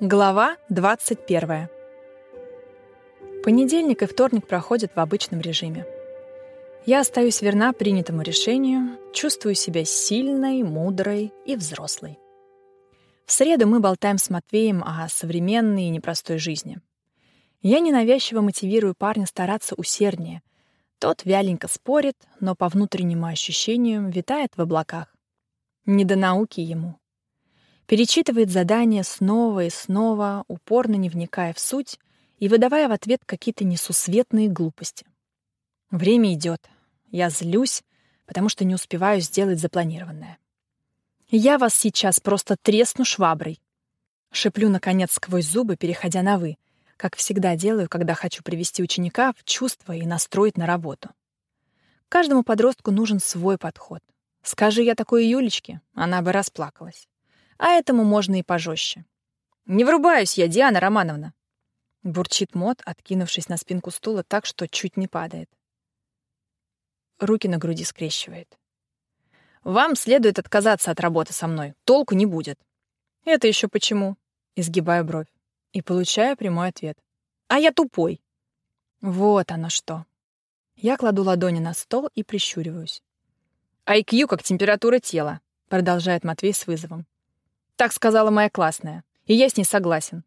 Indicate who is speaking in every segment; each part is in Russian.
Speaker 1: Глава 21. Понедельник и вторник проходят в обычном режиме. Я остаюсь верна принятому решению, чувствую себя сильной, мудрой и взрослой. В среду мы болтаем с Матвеем о современной и непростой жизни. Я ненавязчиво мотивирую парня стараться усерднее. Тот вяленько спорит, но по внутреннему ощущению витает в облаках. Не до науки ему перечитывает задание снова и снова, упорно не вникая в суть и выдавая в ответ какие-то несусветные глупости. Время идет. Я злюсь, потому что не успеваю сделать запланированное. «Я вас сейчас просто тресну шваброй!» Шиплю, наконец, сквозь зубы, переходя на «вы», как всегда делаю, когда хочу привести ученика в чувство и настроить на работу. Каждому подростку нужен свой подход. Скажи я такой Юлечке, она бы расплакалась а этому можно и пожестче. «Не врубаюсь я, Диана Романовна!» Бурчит Мот, откинувшись на спинку стула так, что чуть не падает. Руки на груди скрещивает. «Вам следует отказаться от работы со мной. Толку не будет». «Это еще почему?» Изгибаю бровь. И получаю прямой ответ. «А я тупой». Вот оно что. Я кладу ладони на стол и прищуриваюсь. «IQ как температура тела», — продолжает Матвей с вызовом. Так сказала моя классная, и я с ней согласен.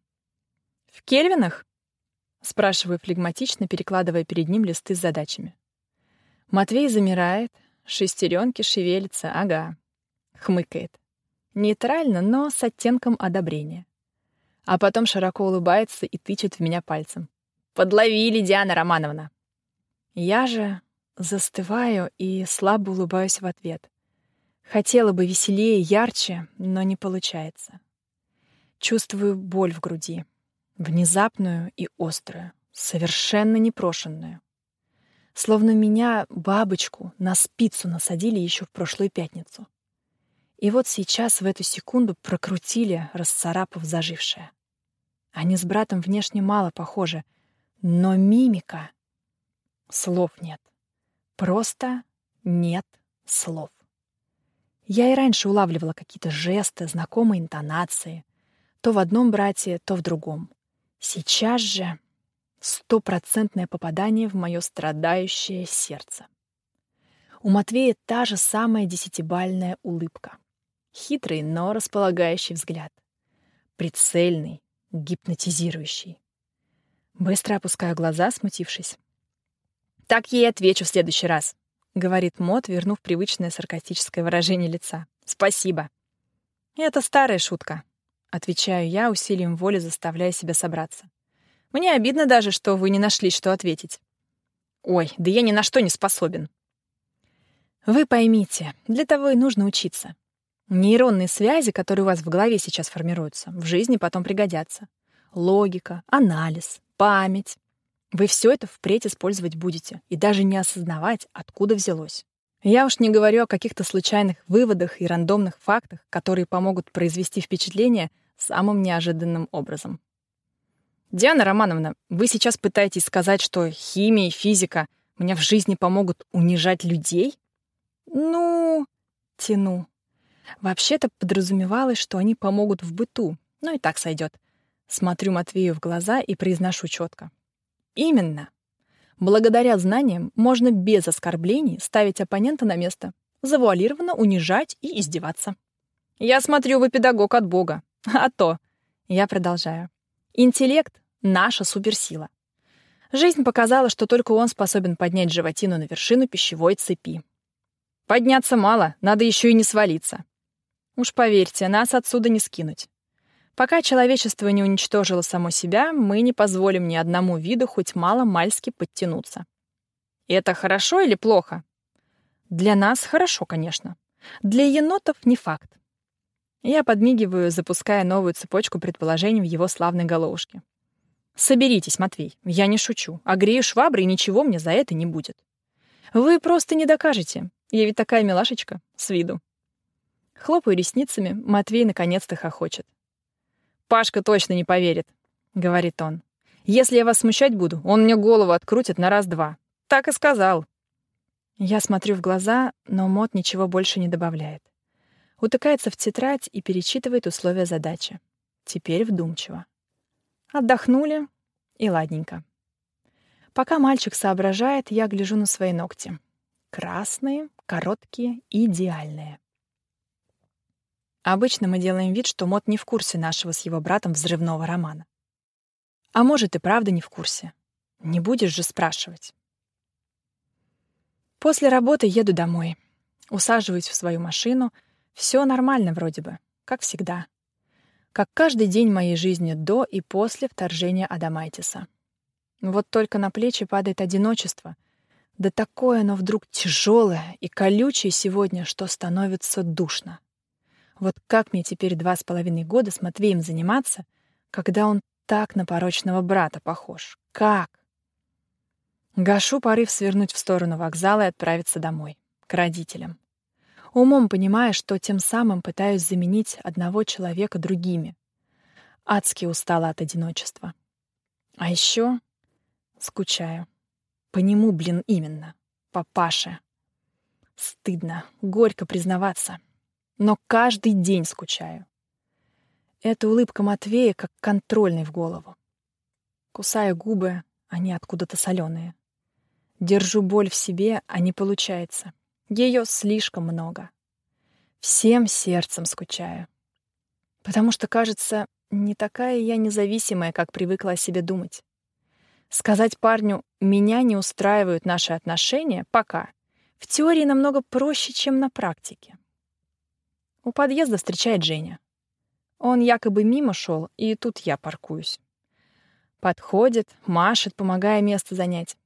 Speaker 1: «В Кельвинах?» — спрашиваю флегматично, перекладывая перед ним листы с задачами. Матвей замирает, шестеренки шевелятся, ага. Хмыкает. Нейтрально, но с оттенком одобрения. А потом широко улыбается и тычет в меня пальцем. «Подловили, Диана Романовна!» Я же застываю и слабо улыбаюсь в ответ. Хотела бы веселее, ярче, но не получается. Чувствую боль в груди. Внезапную и острую, совершенно непрошенную. Словно меня, бабочку, на спицу насадили еще в прошлую пятницу. И вот сейчас, в эту секунду, прокрутили, расцарапав зажившее. Они с братом внешне мало похожи, но мимика... Слов нет. Просто нет слов. Я и раньше улавливала какие-то жесты, знакомые интонации. То в одном брате, то в другом. Сейчас же стопроцентное попадание в мое страдающее сердце. У Матвея та же самая десятибальная улыбка. Хитрый, но располагающий взгляд. Прицельный, гипнотизирующий. Быстро опускаю глаза, смутившись. «Так ей отвечу в следующий раз», — говорит Мот, вернув привычное саркастическое выражение лица. «Спасибо». «Это старая шутка», — отвечаю я, усилием воли заставляя себя собраться. «Мне обидно даже, что вы не нашли, что ответить». «Ой, да я ни на что не способен». Вы поймите, для того и нужно учиться. Нейронные связи, которые у вас в голове сейчас формируются, в жизни потом пригодятся. Логика, анализ, память, вы все это впредь использовать будете и даже не осознавать, откуда взялось. Я уж не говорю о каких-то случайных выводах и рандомных фактах, которые помогут произвести впечатление самым неожиданным образом. Диана Романовна, вы сейчас пытаетесь сказать, что химия и физика мне в жизни помогут унижать людей? Ну, тяну. Вообще-то подразумевалось, что они помогут в быту, но и так сойдет. Смотрю Матвею в глаза и произношу четко. Именно. Благодаря знаниям можно без оскорблений ставить оппонента на место, завуалированно унижать и издеваться. Я смотрю, вы педагог от Бога. А то. Я продолжаю. Интеллект — наша суперсила. Жизнь показала, что только он способен поднять животину на вершину пищевой цепи. Подняться мало, надо еще и не свалиться. Уж поверьте, нас отсюда не скинуть. Пока человечество не уничтожило само себя, мы не позволим ни одному виду хоть мало-мальски подтянуться. это хорошо или плохо? Для нас хорошо, конечно. Для енотов не факт. Я подмигиваю, запуская новую цепочку предположений в его славной головушке. Соберитесь, Матвей, я не шучу. А грею швабры, и ничего мне за это не будет. Вы просто не докажете. Я ведь такая милашечка, с виду. Хлопаю ресницами, Матвей наконец-то хохочет. Пашка точно не поверит», — говорит он. «Если я вас смущать буду, он мне голову открутит на раз-два. Так и сказал». Я смотрю в глаза, но Мот ничего больше не добавляет. Утыкается в тетрадь и перечитывает условия задачи. Теперь вдумчиво. Отдохнули, и ладненько. Пока мальчик соображает, я гляжу на свои ногти. Красные, короткие, идеальные. Обычно мы делаем вид, что Мот не в курсе нашего с его братом взрывного романа. А может, и правда не в курсе. Не будешь же спрашивать. После работы еду домой. Усаживаюсь в свою машину. Все нормально вроде бы, как всегда. Как каждый день моей жизни до и после вторжения Адамайтиса. Вот только на плечи падает одиночество. Да такое оно вдруг тяжелое и колючее сегодня, что становится душно. Вот как мне теперь два с половиной года с Матвеем заниматься, когда он так на порочного брата похож? Как? Гашу порыв свернуть в сторону вокзала и отправиться домой, к родителям. Умом понимая, что тем самым пытаюсь заменить одного человека другими. Адски устала от одиночества. А еще скучаю. По нему, блин, именно. Папаше. Стыдно, горько признаваться. Но каждый день скучаю. Эта улыбка Матвея как контрольный в голову. Кусаю губы, они откуда-то соленые. Держу боль в себе, а не получается. Ее слишком много. Всем сердцем скучаю. Потому что, кажется, не такая я независимая, как привыкла о себе думать. Сказать парню «меня не устраивают наши отношения» пока в теории намного проще, чем на практике. У подъезда встречает Женя. Он якобы мимо шел, и тут я паркуюсь. Подходит, машет, помогая место занять.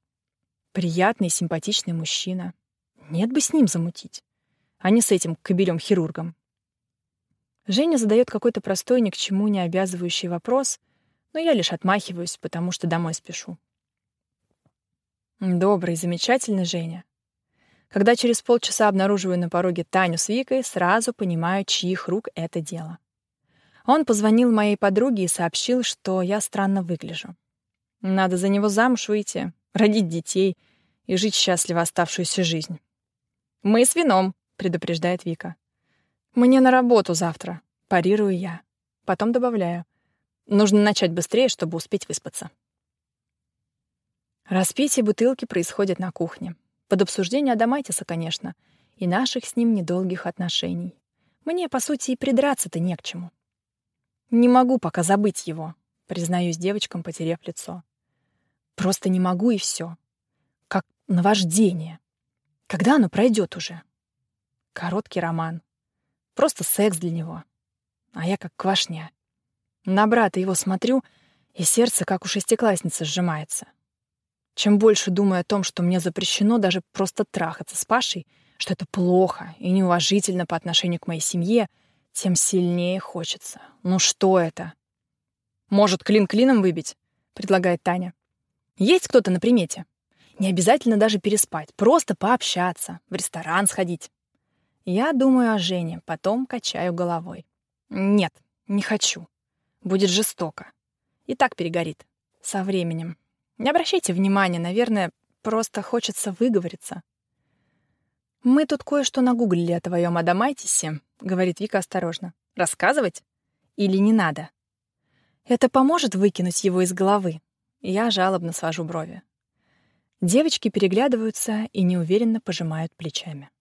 Speaker 1: Приятный, симпатичный мужчина. Нет бы с ним замутить, а не с этим кобелем-хирургом. Женя задает какой-то простой, ни к чему не обязывающий вопрос, но я лишь отмахиваюсь, потому что домой спешу. Добрый, замечательный Женя. Когда через полчаса обнаруживаю на пороге Таню с Викой, сразу понимаю, чьих рук это дело. Он позвонил моей подруге и сообщил, что я странно выгляжу. Надо за него замуж выйти, родить детей и жить счастливо оставшуюся жизнь. «Мы с вином», — предупреждает Вика. «Мне на работу завтра», — парирую я. Потом добавляю. «Нужно начать быстрее, чтобы успеть выспаться». Распитие бутылки происходит на кухне. Под обсуждение Адамайтиса, конечно, и наших с ним недолгих отношений. Мне, по сути, и придраться-то не к чему. Не могу пока забыть его, признаюсь девочкам, потеряв лицо. Просто не могу и все. Как наваждение. Когда оно пройдет уже? Короткий роман. Просто секс для него. А я как квашня. На брата его смотрю, и сердце, как у шестиклассницы, сжимается. Чем больше думаю о том, что мне запрещено даже просто трахаться с Пашей, что это плохо и неуважительно по отношению к моей семье, тем сильнее хочется. Ну что это? «Может, клин клином выбить?» — предлагает Таня. Есть кто-то на примете? Не обязательно даже переспать, просто пообщаться, в ресторан сходить. Я думаю о Жене, потом качаю головой. Нет, не хочу. Будет жестоко. И так перегорит. Со временем. Не обращайте внимания, наверное, просто хочется выговориться. «Мы тут кое-что нагуглили о твоем Адамайтисе», — говорит Вика осторожно. «Рассказывать? Или не надо? Это поможет выкинуть его из головы?» Я жалобно свожу брови. Девочки переглядываются и неуверенно пожимают плечами.